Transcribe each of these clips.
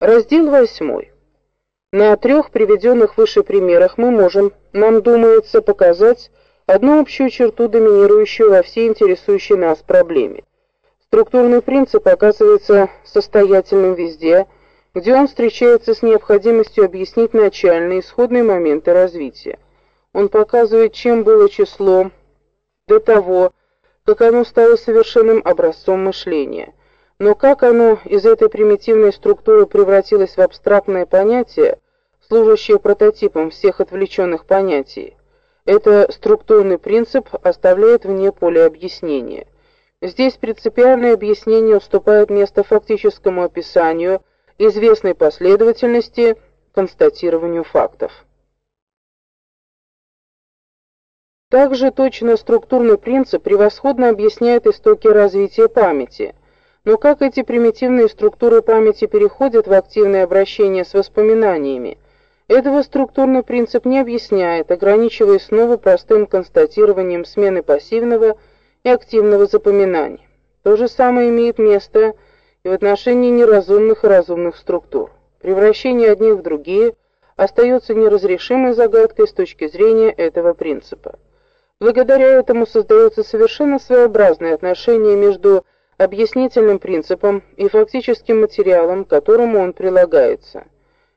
Раздел 8. На трех приведенных выше примерах мы можем, нам думается, показать одну общую черту, доминирующую во всей интересующей нас проблеме. Структурный принцип оказывается состоятельным везде, где он встречается с необходимостью объяснить начальные исходные моменты развития. Он показывает, чем было число до того, как оно стало совершенным образцом мышления. Но как оно из этой примитивной структуры превратилось в абстрактное понятие, служащее прототипом всех отвлеченных понятий, это структурный принцип оставляет вне поля объяснения. Здесь принципиальное объяснение уступает место фактическому описанию известной последовательности констатированию фактов. Также точно структурный принцип превосходно объясняет истоки развития памяти – но как эти примитивные структуры памяти переходят в активное обращение с воспоминаниями? Этого структурный принцип не объясняет, ограничиваясь снова простым констатированием смены пассивного и активного запоминания. То же самое имеет место и в отношении неразумных и разумных структур. Превращение одних в другие остается неразрешимой загадкой с точки зрения этого принципа. Благодаря этому создается совершенно своеобразное отношение между объяснительным принципом и фактическим материалом, к которому он прилагается.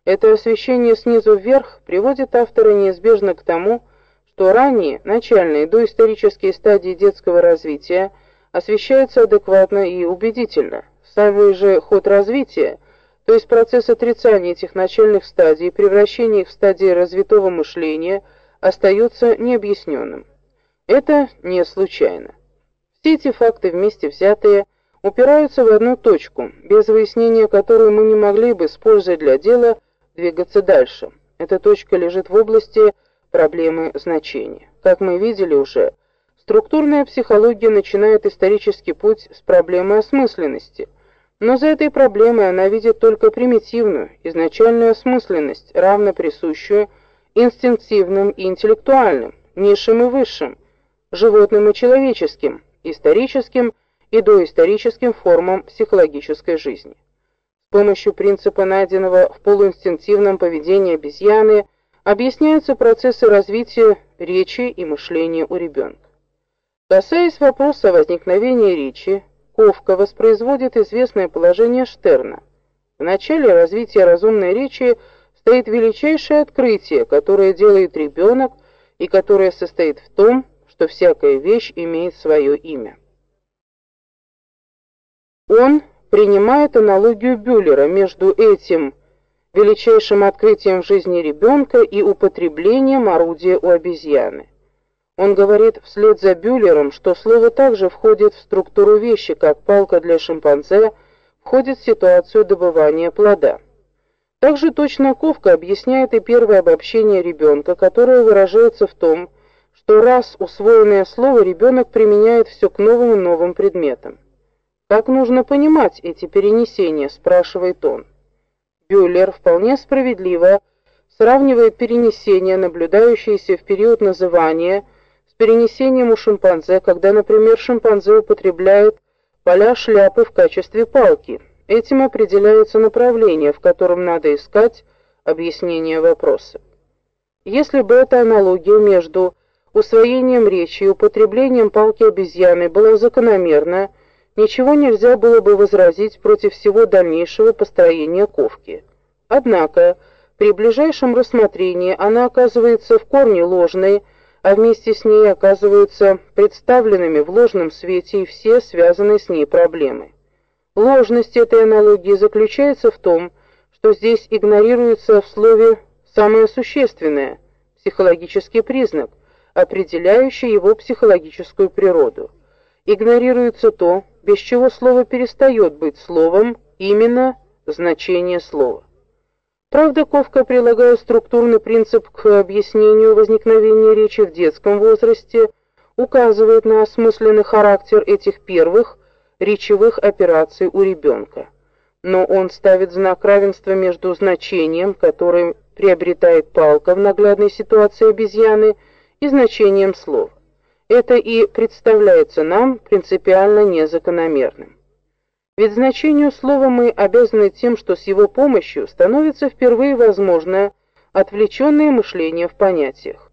Это освещение снизу вверх приводит автора неизбежно к тому, что ранние, начальные доисторические стадии детского развития освещаются адекватно и убедительно. Самый же ход развития, то есть процесс отрицания этих начальных стадий и превращения их в стадии развитого мышления, остается необъясненным. Это не случайно. Все эти факты вместе взятые упираются в одну точку, без выяснения которой мы не могли бы, используя для дела, двигаться дальше. Эта точка лежит в области проблемы значения. Как мы видели уже, структурная психология начинает исторический путь с проблемы осмысленности, но за этой проблемой она видит только примитивную, изначальную осмысленность, равно присущую инстинктивным и интеллектуальным, низшим и высшим, животным и человеческим, историческим и доисторическим формам психологической жизни. С помощью принципа, найденного в полуинстинктивном поведении обезьяны, объясняются процессы развития речи и мышления у ребенка. Касаясь вопроса возникновения речи, Ковка воспроизводит известное положение Штерна. В начале развития разумной речи стоит величайшее открытие, которое делает ребенок и которое состоит в том, что всякая вещь имеет свое имя. Он принимает аналогию Бюллера между этим величайшим открытием в жизни ребенка и употреблением орудия у обезьяны. Он говорит вслед за Бюллером, что слово также входит в структуру вещи, как палка для шимпанзе входит в ситуацию добывания плода. Также точно Ковка объясняет и первое обобщение ребенка, которое выражается в том, что раз усвоенное слово ребенок применяет все к новым и новым предметам. Как нужно понимать эти перенесения, спрашивает он. Бюллер вполне справедливо сравнивает перенесения, наблюдающиеся в период называния, с перенесением у шимпанзе, когда, например, шимпанзе употребляет поля шляпы в качестве палки. Этим определяется направление, в котором надо искать объяснение вопроса. Если бы эта аналогия между усвоением речи и употреблением палки обезьяны была закономерна, ничего нельзя было бы возразить против всего дальнейшего построения ковки. Однако, при ближайшем рассмотрении она оказывается в корне ложной, а вместе с ней оказываются представленными в ложном свете и все связанные с ней проблемы. Ложность этой аналогии заключается в том, что здесь игнорируется в слове самое существенное психологический признак, определяющий его психологическую природу. Игнорируется то, без чего слово перестает быть словом, именно значение слова. Правда, Ковка, прилагая структурный принцип к объяснению возникновения речи в детском возрасте, указывает на осмысленный характер этих первых речевых операций у ребенка. Но он ставит знак равенства между значением, которое приобретает палка в наглядной ситуации обезьяны, и значением слова. Это и представляется нам принципиально незакономерным. Ведь значению слова мы обязаны тем, что с его помощью становится впервые возможно отвлеченное мышление в понятиях.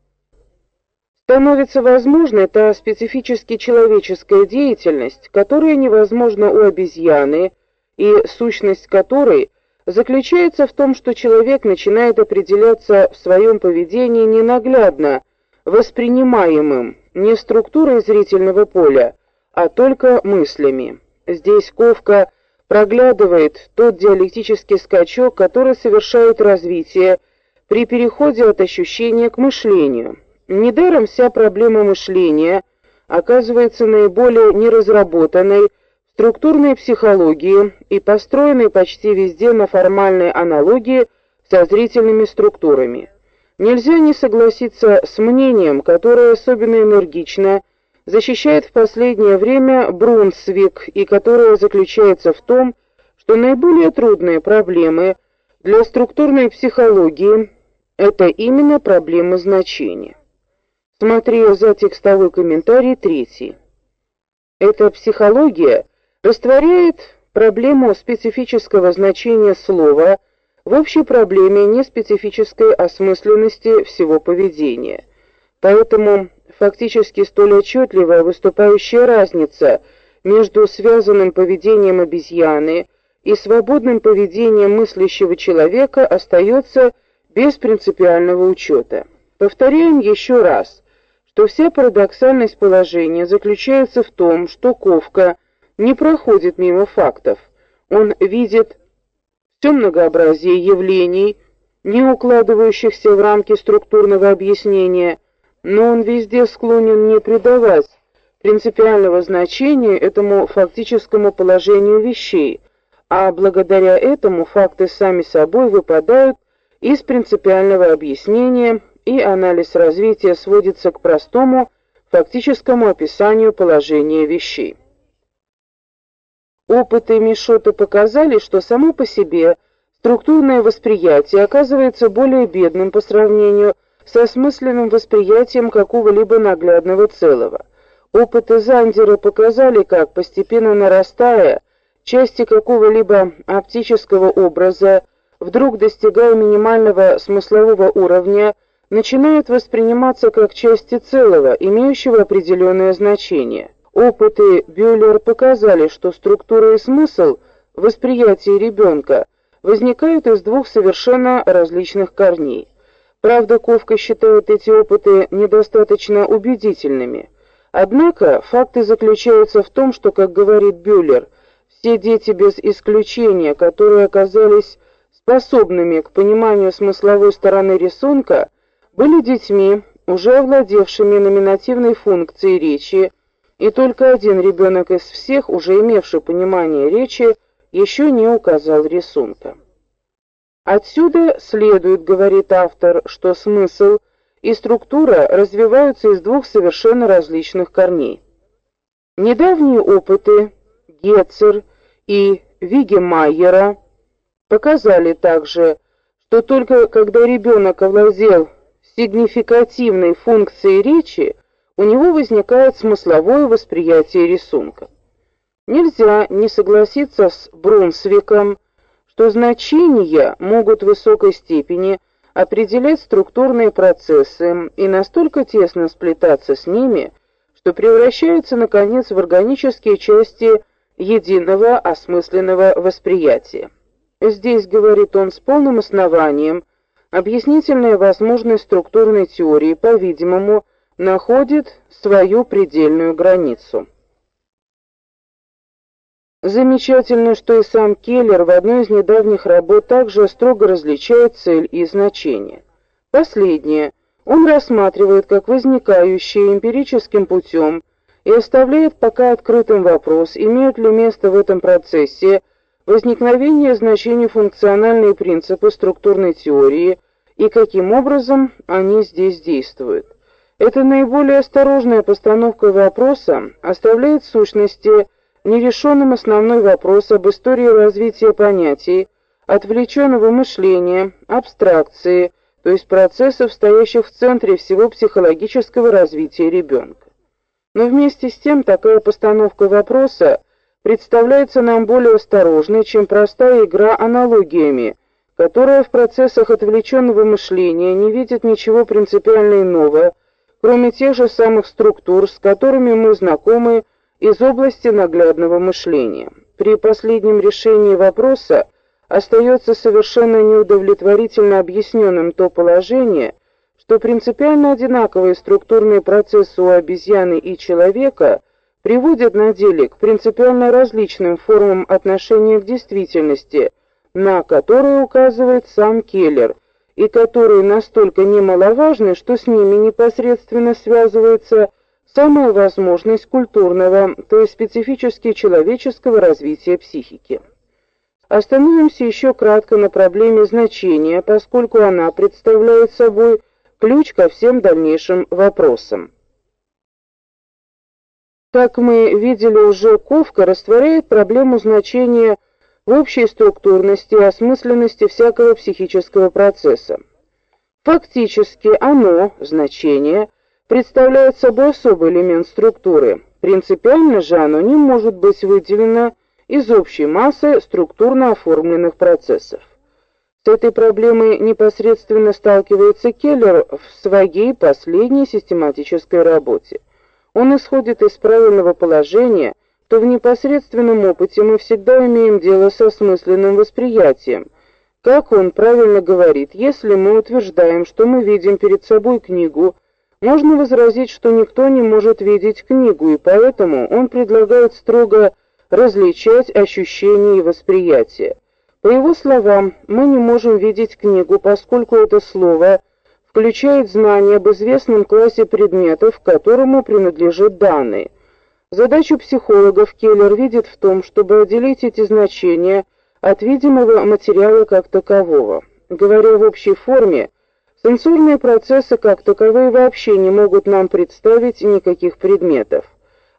Становится возможной та специфически человеческая деятельность, которая невозможна у обезьяны и сущность которой заключается в том, что человек начинает определяться в своем поведении ненаглядно воспринимаемым, не структурой зрительного поля, а только мыслями. Здесь Ковка проглядывает тот диалектический скачок, который совершает развитие при переходе от ощущения к мышлению. Недаром вся проблема мышления оказывается наиболее неразработанной в структурной психологии и построенной почти везде на формальной аналогии со зрительными структурами. Нельзя не согласиться с мнением, которое особенно энергично защищает в последнее время Брунсвик и которое заключается в том, что наиболее трудные проблемы для структурной психологии это именно проблемы значения. Смотри за текстовой комментарий третий. Эта психология растворяет проблему специфического значения слова в общей проблеме неспецифической осмысленности всего поведения. Поэтому фактически столь отчетливая выступающая разница между связанным поведением обезьяны и свободным поведением мыслящего человека остается без принципиального учета. Повторяем еще раз, что вся парадоксальность положения заключается в том, что Ковка не проходит мимо фактов. Он видит все многообразие явлений, не укладывающихся в рамки структурного объяснения, но он везде склонен не придавать принципиального значения этому фактическому положению вещей, а благодаря этому факты сами собой выпадают из принципиального объяснения, и анализ развития сводится к простому фактическому описанию положения вещей. Опыты Мишота показали, что само по себе структурное восприятие оказывается более бедным по сравнению с осмысленным восприятием какого-либо наглядного целого. Опыты Зандера показали, как постепенно нарастая части какого-либо оптического образа, вдруг достигая минимального смыслового уровня, начинают восприниматься как части целого, имеющего определенное значение. Опыты Бюллер показали, что структура и смысл восприятия ребенка возникают из двух совершенно различных корней. Правда, Ковка считает эти опыты недостаточно убедительными. Однако факты заключаются в том, что, как говорит Бюллер, все дети без исключения, которые оказались способными к пониманию смысловой стороны рисунка, были детьми, уже овладевшими номинативной функцией речи, и только один ребенок из всех, уже имевший понимание речи, еще не указал рисунка. Отсюда следует, говорит автор, что смысл и структура развиваются из двух совершенно различных корней. Недавние опыты Гетцер и Вигемайера показали также, что только когда ребенок овладел сигнификативной функцией речи, у него возникает смысловое восприятие рисунка. Нельзя не согласиться с Брунсвиком, что значения могут в высокой степени определять структурные процессы и настолько тесно сплетаться с ними, что превращаются наконец в органические части единого осмысленного восприятия. Здесь, говорит он с полным основанием, объяснительная возможность структурной теории, по-видимому, находит свою предельную границу. Замечательно, что и сам Келлер в одной из недавних работ также строго различает цель и значение. Последнее он рассматривает как возникающее эмпирическим путем и оставляет пока открытым вопрос, имеют ли место в этом процессе возникновение значений функциональные принципы структурной теории и каким образом они здесь действуют. Эта наиболее осторожная постановка вопроса оставляет в сущности нерешенным основной вопрос об истории развития понятий, отвлеченного мышления, абстракции, то есть процессов, стоящих в центре всего психологического развития ребенка. Но вместе с тем такая постановка вопроса представляется нам более осторожной, чем простая игра аналогиями, которая в процессах отвлеченного мышления не видит ничего принципиально иного, кроме тех же самых структур, с которыми мы знакомы из области наглядного мышления. При последнем решении вопроса остается совершенно неудовлетворительно объясненным то положение, что принципиально одинаковые структурные процессы у обезьяны и человека приводят на деле к принципиально различным формам отношения к действительности, на которые указывает сам Келлер, и которые настолько немаловажны, что с ними непосредственно связывается самая возможность культурного, то есть специфически человеческого развития психики. Остановимся еще кратко на проблеме значения, поскольку она представляет собой ключ ко всем дальнейшим вопросам. Как мы видели уже, Ковка растворяет проблему значения общей структурности и осмысленности всякого психического процесса. Фактически оно, значение, представляет собой особый элемент структуры. Принципиально же оно не может быть выделено из общей массы структурно оформленных процессов. С этой проблемой непосредственно сталкивается Келлер в своей последней систематической работе. Он исходит из правильного положения, то в непосредственном опыте мы всегда имеем дело со смысленным восприятием. Как он правильно говорит, если мы утверждаем, что мы видим перед собой книгу, можно возразить, что никто не может видеть книгу, и поэтому он предлагает строго различать ощущения и восприятие. По его словам, мы не можем видеть книгу, поскольку это слово включает знание об известном классе предметов, к которому принадлежит данный. Задачу психологов Келлер видит в том, чтобы отделить эти значения от видимого материала как такового. Говоря в общей форме, сенсорные процессы как таковые вообще не могут нам представить никаких предметов.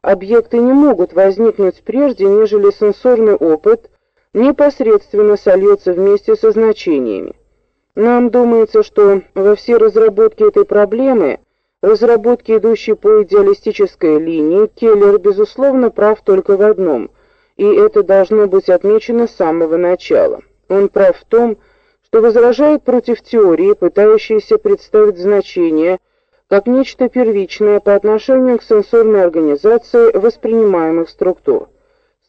Объекты не могут возникнуть прежде, нежели сенсорный опыт – непосредственно сольется вместе со значениями. Нам думается, что во все разработки этой проблемы, разработки, идущие по идеалистической линии, Келлер безусловно прав только в одном, и это должно быть отмечено с самого начала. Он прав в том, что возражает против теории, пытающейся представить значение как нечто первичное по отношению к сенсорной организации воспринимаемых структур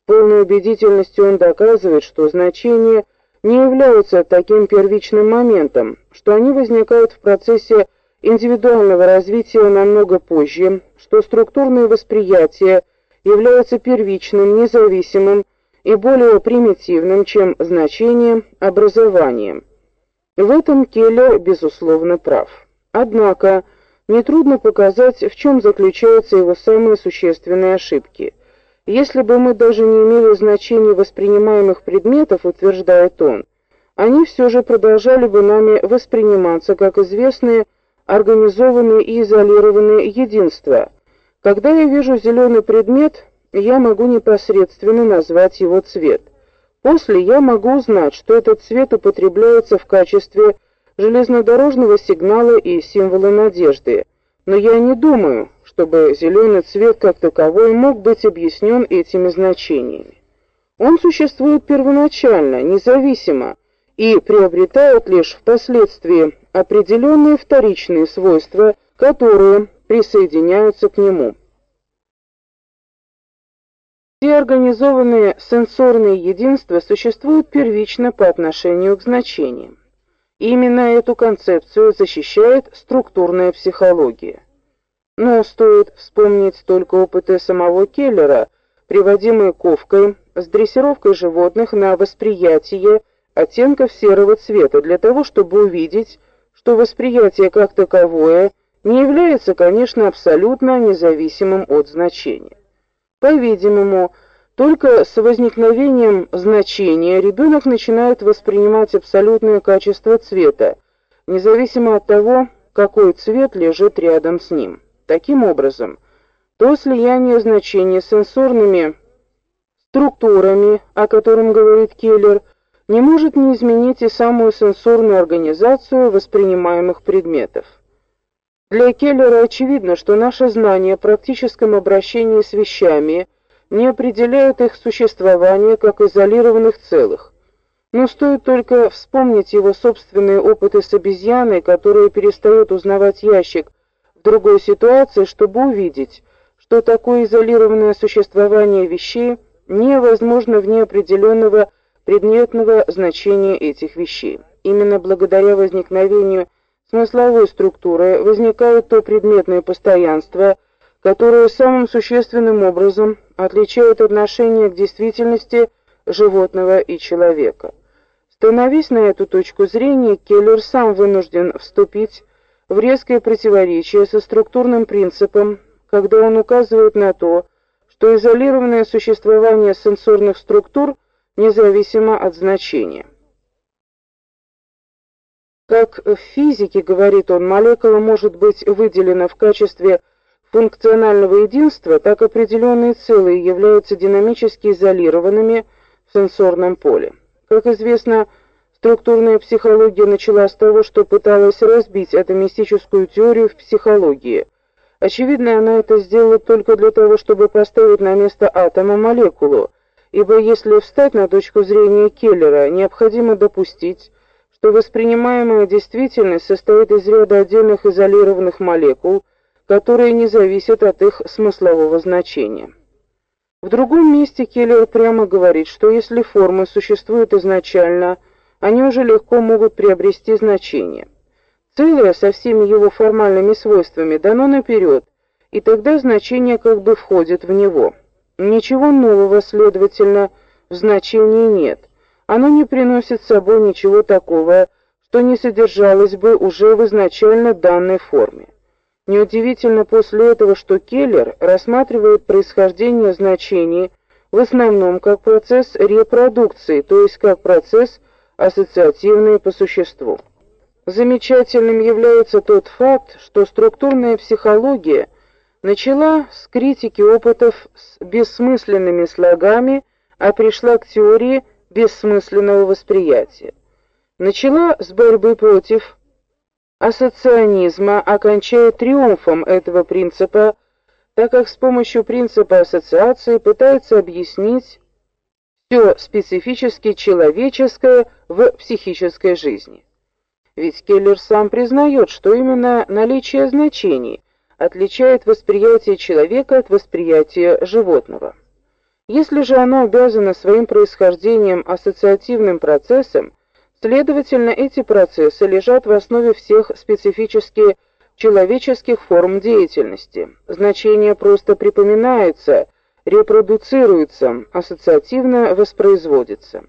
полной убедительностью он доказывает, что значения не являются таким первичным моментом, что они возникают в процессе индивидуального развития намного позже, что структурное восприятие является первичным, независимым и более примитивным, чем значение образования. В этом Келлер безусловно прав. Однако нетрудно показать, в чем заключаются его самые существенные ошибки – если бы мы даже не имели значения воспринимаемых предметов, утверждает он, они все же продолжали бы нами восприниматься как известные организованные и изолированные единства. Когда я вижу зеленый предмет, я могу непосредственно назвать его цвет. После я могу узнать, что этот цвет употребляется в качестве железнодорожного сигнала и символа надежды. Но я не думаю, чтобы зеленый цвет как таковой мог быть объяснен этими значениями. Он существует первоначально, независимо и приобретает лишь впоследствии определенные вторичные свойства, которые присоединяются к нему. Все организованные сенсорные единства существуют первично по отношению к значениям. Именно эту концепцию защищает структурная психология. Но стоит вспомнить только опыты самого Келлера, приводимые Ковкой с дрессировкой животных на восприятие оттенков серого цвета для того, чтобы увидеть, что восприятие как таковое не является, конечно, абсолютно независимым от значения. По-видимому, только с возникновением значения ребенок начинает воспринимать абсолютное качество цвета, независимо от того, какой цвет лежит рядом с ним. Таким образом, то слияние значений с сенсорными структурами, о котором говорит Келлер, не может не изменить и самую сенсорную организацию воспринимаемых предметов. Для Келлера очевидно, что наше знание о практическом обращении с вещами не определяют их существование как изолированных целых. Но стоит только вспомнить его собственные опыты с обезьяной, которая перестает узнавать ящик в другой ситуации, чтобы увидеть, что такое изолированное существование вещей невозможно вне определенного предметного значения этих вещей. Именно благодаря возникновению смысловой структуры возникает то предметное постоянство, которое самым существенным образом отличает отношение к действительности животного и человека. Становясь на эту точку зрения, Келлер сам вынужден вступить в резкое противоречие со структурным принципом, когда он указывает на то, что изолированное существование сенсорных структур независимо от значения. Как в физике, говорит он, молекула может быть выделена в качестве функционального единства, так определенные целые являются динамически изолированными в сенсорном поле. Как известно, структурная психология начала с того, что пыталась разбить атомистическую теорию в психологии. Очевидно, она это сделала только для того, чтобы поставить на место атома молекулу, ибо если встать на точку зрения Келлера, необходимо допустить, что воспринимаемая действительность состоит из ряда отдельных изолированных молекул, которые не зависят от их смыслового значения. В другом месте Келлер прямо говорит, что если формы существуют изначально, они уже легко могут приобрести значение. Целое со всеми его формальными свойствами дано наперед, и тогда значение как бы входит в него. Ничего нового, следовательно, в значении нет. Оно не приносит с собой ничего такого, что не содержалось бы уже в изначально данной форме. Неудивительно после этого, что Келлер рассматривает происхождение значений в основном как процесс репродукции, то есть как процесс ассоциативный по существу. Замечательным является тот факт, что структурная психология начала с критики опытов с бессмысленными слогами, а пришла к теории бессмысленного восприятия. Начала с борьбы против ассоцианизма окончает триумфом этого принципа, так как с помощью принципа ассоциации пытается объяснить все специфически человеческое в психической жизни. Ведь Келлер сам признает, что именно наличие значений отличает восприятие человека от восприятия животного. Если же оно обязано своим происхождением ассоциативным процессам, Следовательно, эти процессы лежат в основе всех специфически человеческих форм деятельности. Значение просто припоминается, репродуцируется, ассоциативно воспроизводится.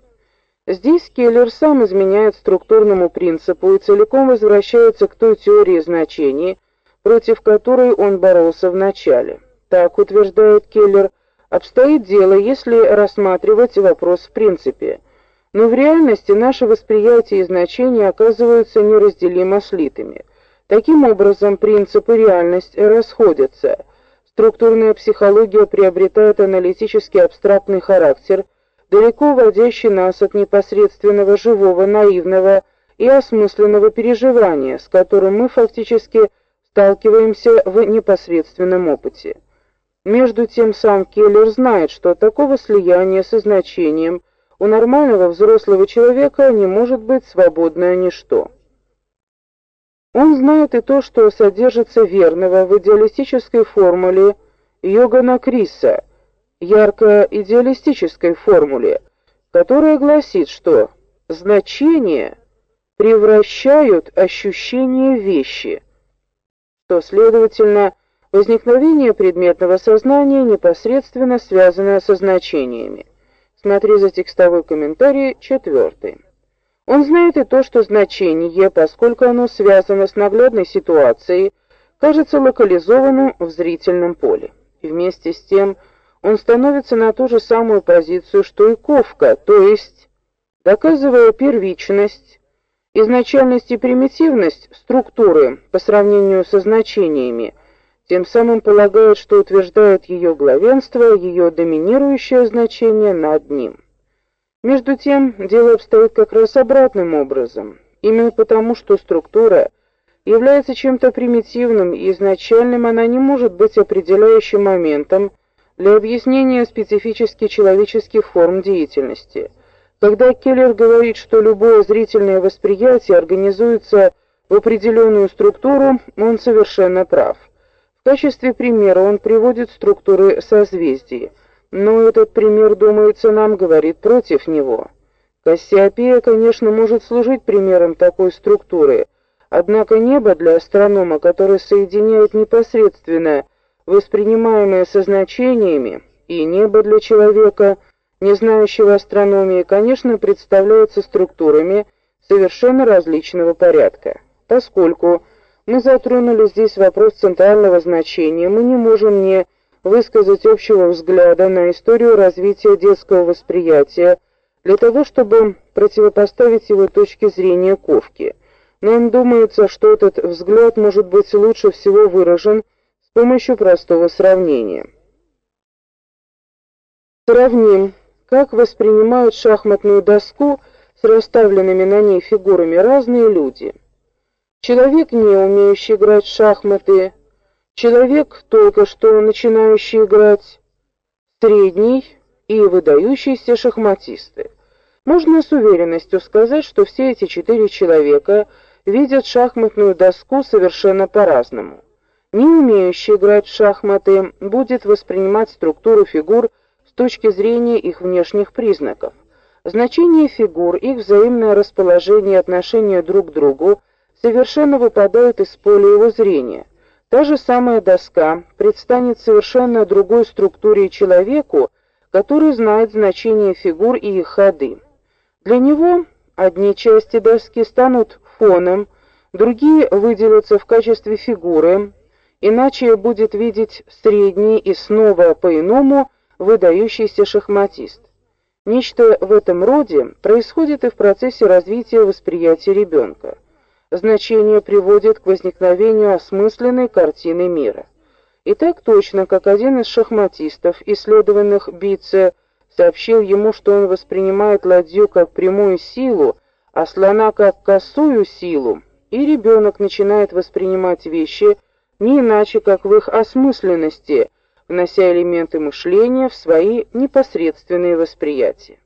Здесь Келлер сам изменяет структурному принципу и целиком возвращается к той теории значений, против которой он боролся в начале. Так утверждает Келлер, обстоит дело, если рассматривать вопрос в принципе – но в реальности наше восприятие и значения оказываются неразделимо слитыми. Таким образом, принцип и реальность расходятся. Структурная психология приобретает аналитически абстрактный характер, далеко уводящий нас от непосредственного живого, наивного и осмысленного переживания, с которым мы фактически сталкиваемся в непосредственном опыте. Между тем сам Келлер знает, что такого слияния со значением – у нормального взрослого человека не может быть свободное ничто. Он знает и то, что содержится верного в идеалистической формуле Йогана Криса, ярко идеалистической формуле, которая гласит, что значения превращают ощущение вещи, что, следовательно, возникновение предметного сознания непосредственно связано со значениями. Смотри за текстовой комментарий четвертый. Он знает и то, что значение, поскольку оно связано с наглядной ситуацией, кажется локализованным в зрительном поле. И вместе с тем он становится на ту же самую позицию, что и Ковка, то есть доказывая первичность, изначальность и примитивность структуры по сравнению со значениями, тем самым полагает, что утверждает ее главенство, ее доминирующее значение над ним. Между тем, дело обстоит как раз обратным образом. Именно потому, что структура является чем-то примитивным и изначальным, она не может быть определяющим моментом для объяснения специфически человеческих форм деятельности. Когда Келлер говорит, что любое зрительное восприятие организуется в определенную структуру, он совершенно прав. В качестве примера он приводит структуры созвездий, но этот пример, думается, нам говорит против него. Кассиопея, конечно, может служить примером такой структуры, однако небо для астронома, который соединяет непосредственно воспринимаемое со значениями, и небо для человека, не знающего астрономии, конечно, представляется структурами совершенно различного порядка. Поскольку мы затронули здесь вопрос центрального значения, мы не можем не высказать общего взгляда на историю развития детского восприятия для того, чтобы противопоставить его точке зрения Ковки. Нам думается, что этот взгляд может быть лучше всего выражен с помощью простого сравнения. Сравним, как воспринимают шахматную доску с расставленными на ней фигурами разные люди. Человек, не умеющий играть в шахматы, человек, только что начинающий играть, средний и выдающиеся шахматисты. Можно с уверенностью сказать, что все эти четыре человека видят шахматную доску совершенно по-разному. Не умеющий играть в шахматы будет воспринимать структуру фигур точки зрения их внешних признаков. Значение фигур, их взаимное расположение и отношение друг к другу совершенно выпадают из поля его зрения. Та же самая доска предстанет совершенно другой структуре человеку, который знает значение фигур и их ходы. Для него одни части доски станут фоном, другие выделятся в качестве фигуры, иначе будет видеть средний и снова по-иному выдающийся шахматист. Нечто в этом роде происходит и в процессе развития восприятия ребенка значение приводит к возникновению осмысленной картины мира. И так точно, как один из шахматистов, исследованных Бице, сообщил ему, что он воспринимает ладью как прямую силу, а слона как косую силу, и ребенок начинает воспринимать вещи не иначе, как в их осмысленности, внося элементы мышления в свои непосредственные восприятия.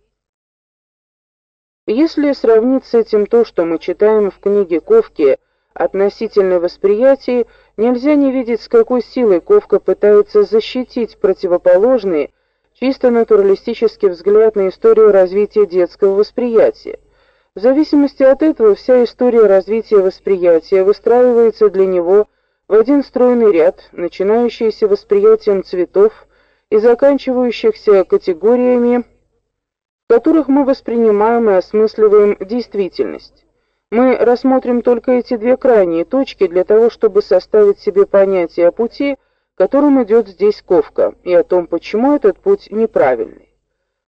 Если сравнить с этим то, что мы читаем в книге Ковки относительно восприятия, нельзя не видеть, с какой силой Ковка пытается защитить противоположный, чисто натуралистический взгляд на историю развития детского восприятия. В зависимости от этого вся история развития восприятия выстраивается для него в один стройный ряд, начинающийся восприятием цветов и заканчивающихся категориями в которых мы воспринимаем и осмысливаем действительность. Мы рассмотрим только эти две крайние точки для того, чтобы составить себе понятие о пути, которым идет здесь Ковка, и о том, почему этот путь неправильный.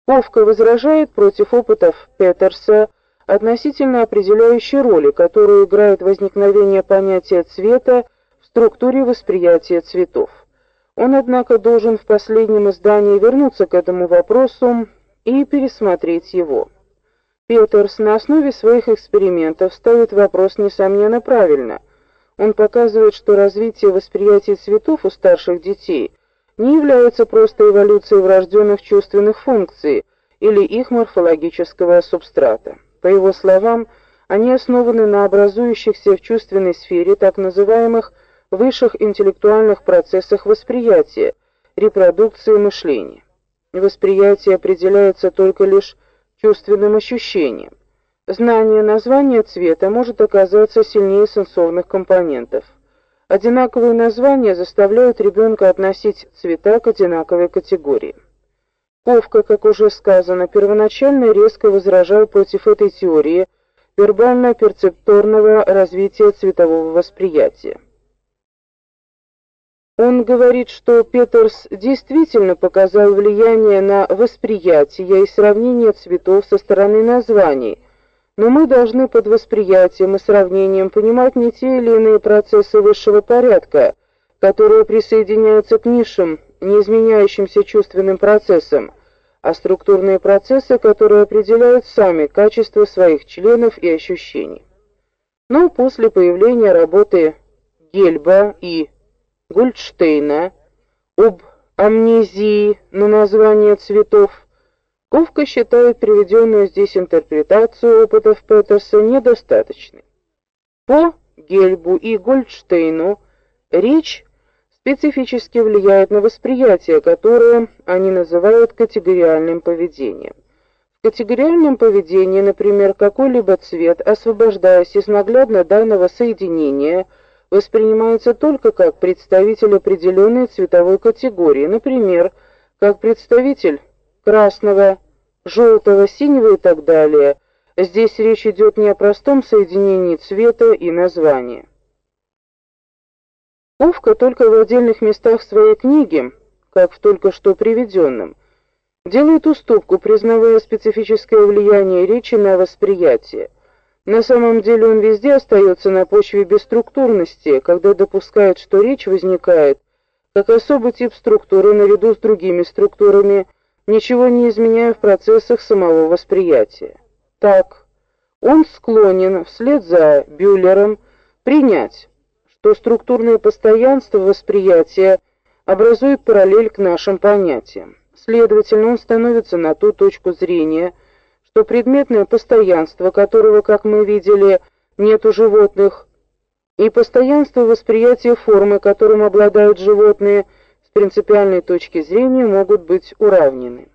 Ковка возражает против опытов Петерса относительно определяющей роли, которую играет возникновение понятия цвета структуре восприятия цветов. Он, однако, должен в последнем издании вернуться к этому вопросу и пересмотреть его. Петерс на основе своих экспериментов ставит вопрос несомненно правильно. Он показывает, что развитие восприятия цветов у старших детей не является просто эволюцией врожденных чувственных функций или их морфологического субстрата. По его словам, они основаны на образующихся в чувственной сфере так называемых высших интеллектуальных процессах восприятия, репродукции мышления. Восприятие определяется только лишь чувственным ощущением. Знание названия цвета может оказаться сильнее сенсорных компонентов. Одинаковые названия заставляют ребенка относить цвета к одинаковой категории. Ковка, как уже сказано, первоначально резко возражал против этой теории вербально-перцепторного развития цветового восприятия. Он говорит, что Петерс действительно показал влияние на восприятие и сравнение цветов со стороны названий. Но мы должны под восприятием и сравнением понимать не те или иные процессы высшего порядка, которые присоединяются к низшим, не изменяющимся чувственным процессам, а структурные процессы, которые определяют сами качество своих членов и ощущений. Но после появления работы Гельба и Гольдштейна об амнезии на название цветов, Ковка считает приведенную здесь интерпретацию опытов Петерса недостаточной. По Гельбу и Гольдштейну речь специфически влияет на восприятие, которое они называют категориальным поведением. В категориальном поведении, например, какой-либо цвет, освобождаясь из наглядно данного соединения, воспринимается только как представитель определенной цветовой категории, например, как представитель красного, желтого, синего и так далее. Здесь речь идет не о простом соединении цвета и названия. Овка только в отдельных местах своей книги, как в только что приведенном, делает уступку, признавая специфическое влияние речи на восприятие. На самом деле он везде остается на почве бесструктурности, когда допускает, что речь возникает как особый тип структуры наряду с другими структурами, ничего не изменяя в процессах самого восприятия. Так, он склонен вслед за Бюллером принять, что структурное постоянство восприятия образует параллель к нашим понятиям. Следовательно, он становится на ту точку зрения, что предметное постоянство, которого, как мы видели, нет у животных, и постоянство восприятия формы, которым обладают животные, с принципиальной точки зрения могут быть уравнены.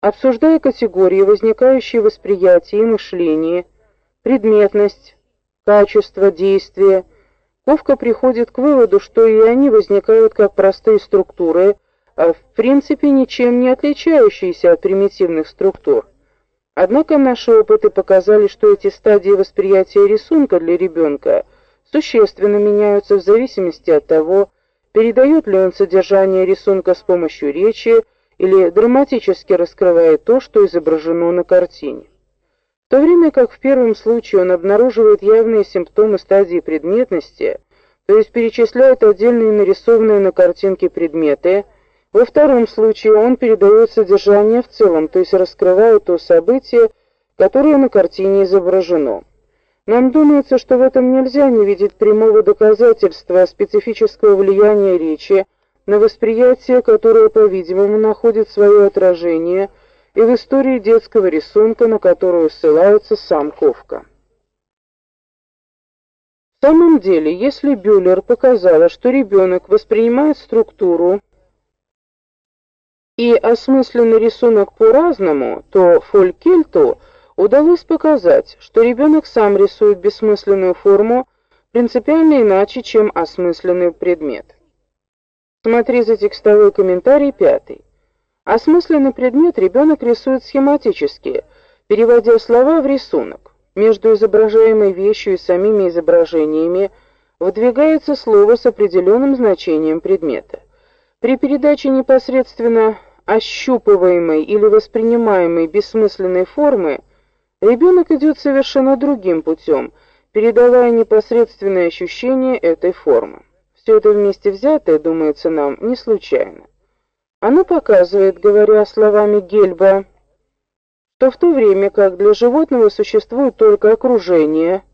Обсуждая категории, возникающие в восприятии и мышлении, предметность, качество действия, Ковка приходит к выводу, что и они возникают как простые структуры, а в принципе ничем не отличающиеся от примитивных структур. Однако наши опыты показали, что эти стадии восприятия рисунка для ребенка существенно меняются в зависимости от того, передает ли он содержание рисунка с помощью речи или драматически раскрывает то, что изображено на картине. В то время как в первом случае он обнаруживает явные симптомы стадии предметности, то есть перечисляет отдельные нарисованные на картинке предметы, во втором случае он передает содержание в целом, то есть раскрывает то событие, которое на картине изображено. Нам думается, что в этом нельзя не видеть прямого доказательства специфического влияния речи на восприятие, которое, по-видимому, находит свое отражение и в истории детского рисунка, на которую ссылается сам Ковка. В самом деле, если Бюллер показала, что ребенок воспринимает структуру и осмысленный рисунок по-разному, то Фолькельту удалось показать, что ребенок сам рисует бессмысленную форму принципиально иначе, чем осмысленный предмет. Смотри за текстовой комментарий пятый. Осмысленный предмет ребенок рисует схематически, переводя слова в рисунок. Между изображаемой вещью и самими изображениями выдвигается слово с определенным значением предмета. При передаче непосредственно ощупываемой или воспринимаемой бессмысленной формы ребенок идет совершенно другим путем, передавая непосредственное ощущение этой формы. Все это вместе взятое, думается нам, не случайно. Оно показывает, говоря словами Гельба, что в то время как для животного существует только окружение,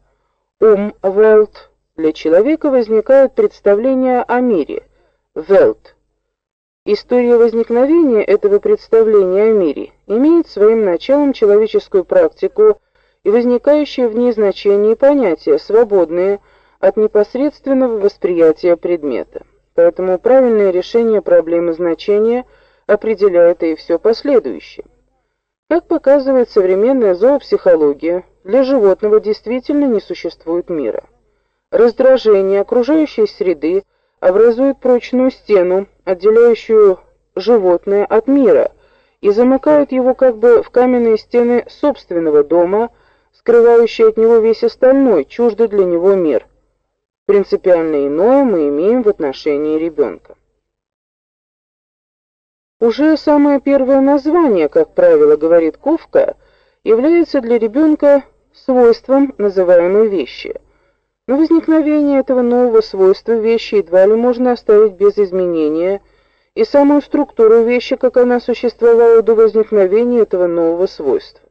ум, велт, для человека возникает представление о мире, велт. История возникновения этого представления о мире имеет своим началом человеческую практику и возникающие в ней значения и понятия, свободные от непосредственного восприятия предмета. Поэтому правильное решение проблемы значения определяет и все последующее. Как показывает современная зоопсихология, для животного действительно не существует мира. Раздражение окружающей среды образует прочную стену, отделяющую животное от мира, и замыкает его как бы в каменные стены собственного дома, скрывающие от него весь остальной, чуждый для него мир. Принципиально иное мы имеем в отношении ребенка. Уже самое первое название, как правило, говорит Ковка, является для ребенка свойством называемой вещи. Но возникновение этого нового свойства вещи едва ли можно оставить без изменения, и самую структуру вещи, как она существовала до возникновения этого нового свойства.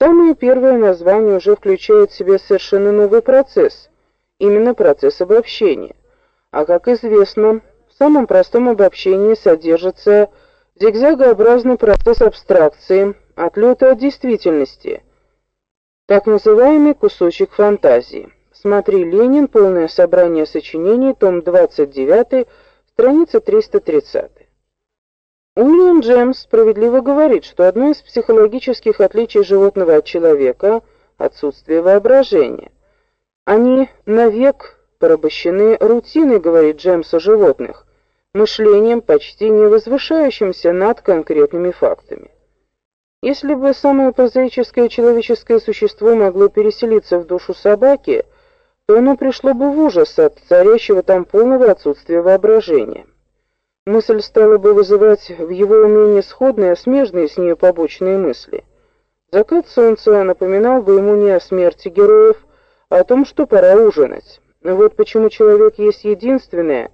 Самое первое название уже включает в себя совершенно новый процесс – именно процесс обобщения. А как известно, В самом простом обобщении содержится зигзагообразный процесс абстракции, отлета от действительности, так называемый кусочек фантазии. Смотри Ленин. Полное собрание сочинений. Том 29. Страница 330. Уильям Джемс справедливо говорит, что одно из психологических отличий животного от человека отсутствие воображения. Они навек порабощены рутиной, говорит Джемс о животных, мышлением, почти не возвышающимся над конкретными фактами. Если бы самое прозаическое человеческое существо могло переселиться в душу собаки, то оно пришло бы в ужас от царящего там полного отсутствия воображения. Мысль стала бы вызывать в его уме сходные, а смежные с ней побочные мысли. Закат солнца напоминал бы ему не о смерти героев, а о том, что пора ужинать. Вот почему человек есть единственное,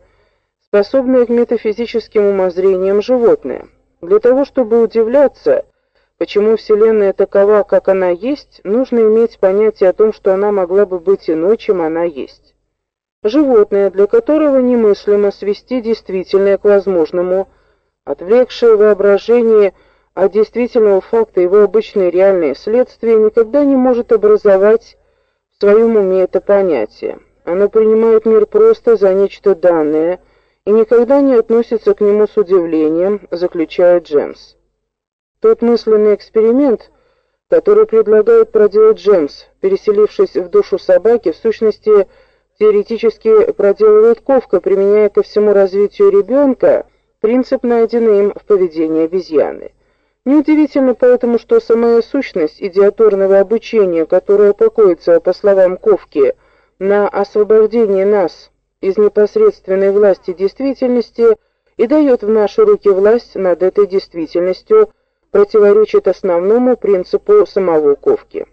способное к метафизическим умозрениям животное. Для того, чтобы удивляться, Почему Вселенная такова, как она есть, нужно иметь понятие о том, что она могла бы быть иной, чем она есть. Животное, для которого немыслимо свести действительное к возможному, отвлекшее воображение от действительного факта его обычные реальные следствия, никогда не может образовать в своем уме это понятие. Оно принимает мир просто за нечто данное и никогда не относится к нему с удивлением, заключает Джемс. Тот мысленный эксперимент, который предлагает проделать Джемс, переселившись в душу собаки, в сущности теоретически проделывает Ковка, применяя ко всему развитию ребенка принцип, найденный им в поведении обезьяны. Неудивительно поэтому, что самая сущность идиаторного обучения, которое покоится, по словам Ковки, на освобождении нас из непосредственной власти действительности и дает в наши руки власть над этой действительностью, противоречит основному принципу самого Ковки.